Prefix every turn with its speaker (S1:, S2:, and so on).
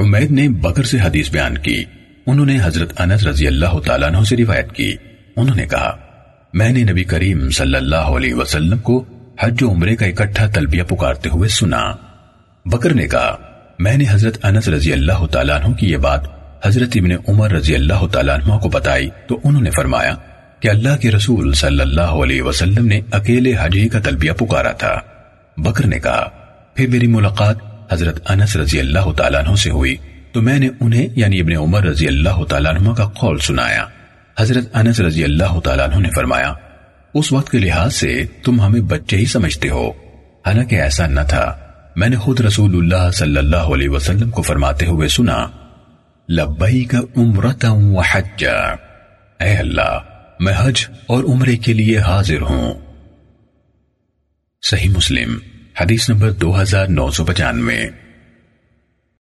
S1: حمید نے بکر سے حدیث بیان کی۔ انہوں نے حضرت انس رضی اللہ تعالیٰ عنہ سے روایت کی۔ انہوں نے کہا، میں نے نبی کریم صلی اللہ علیہ وسلم کو حج و عمرے کا اکٹھا تلبیہ پکارتے ہوئے سنا۔ بکر نے کہا، میں نے حضرت انس رضی اللہ تعالیٰ عنہ کی یہ بات حضرت ابن عمر رضی اللہ تعالیٰ عنہ کو بتائی۔ تو انہوں نے فرمایا کہ اللہ کے رسول صلی اللہ علیہ وسلم نے اکیلے حجی کا تلبیہ پکارا تھا۔ بکر نے کہا، پھر میری ملاقات حضرت انس رضی اللہ تعالیٰ عنہ سے ہوئی، تو میں نے انہیں یعنی ابن عمر رضی اللہ تعالیٰ عنہ کا قول سنایا۔ حضرت انس رضی اللہ تعالیٰ عنہ نے فرمایا، اس وقت کے لحاظ سے تم ہمیں بچے ہی سمجھتے ہو۔ حالانکہ ایسا نہ تھا۔ میں نے خود رسول اللہ صلی اللہ علیہ وسلم کو فرماتے ہوئے سنا، لبیک عمرتا و اے اللہ، میں حج اور عمرے کے لیے حاضر ہوں۔ صحیح مسلم۔ حدیث نمبر دو ہزار نو سو پچانوے۔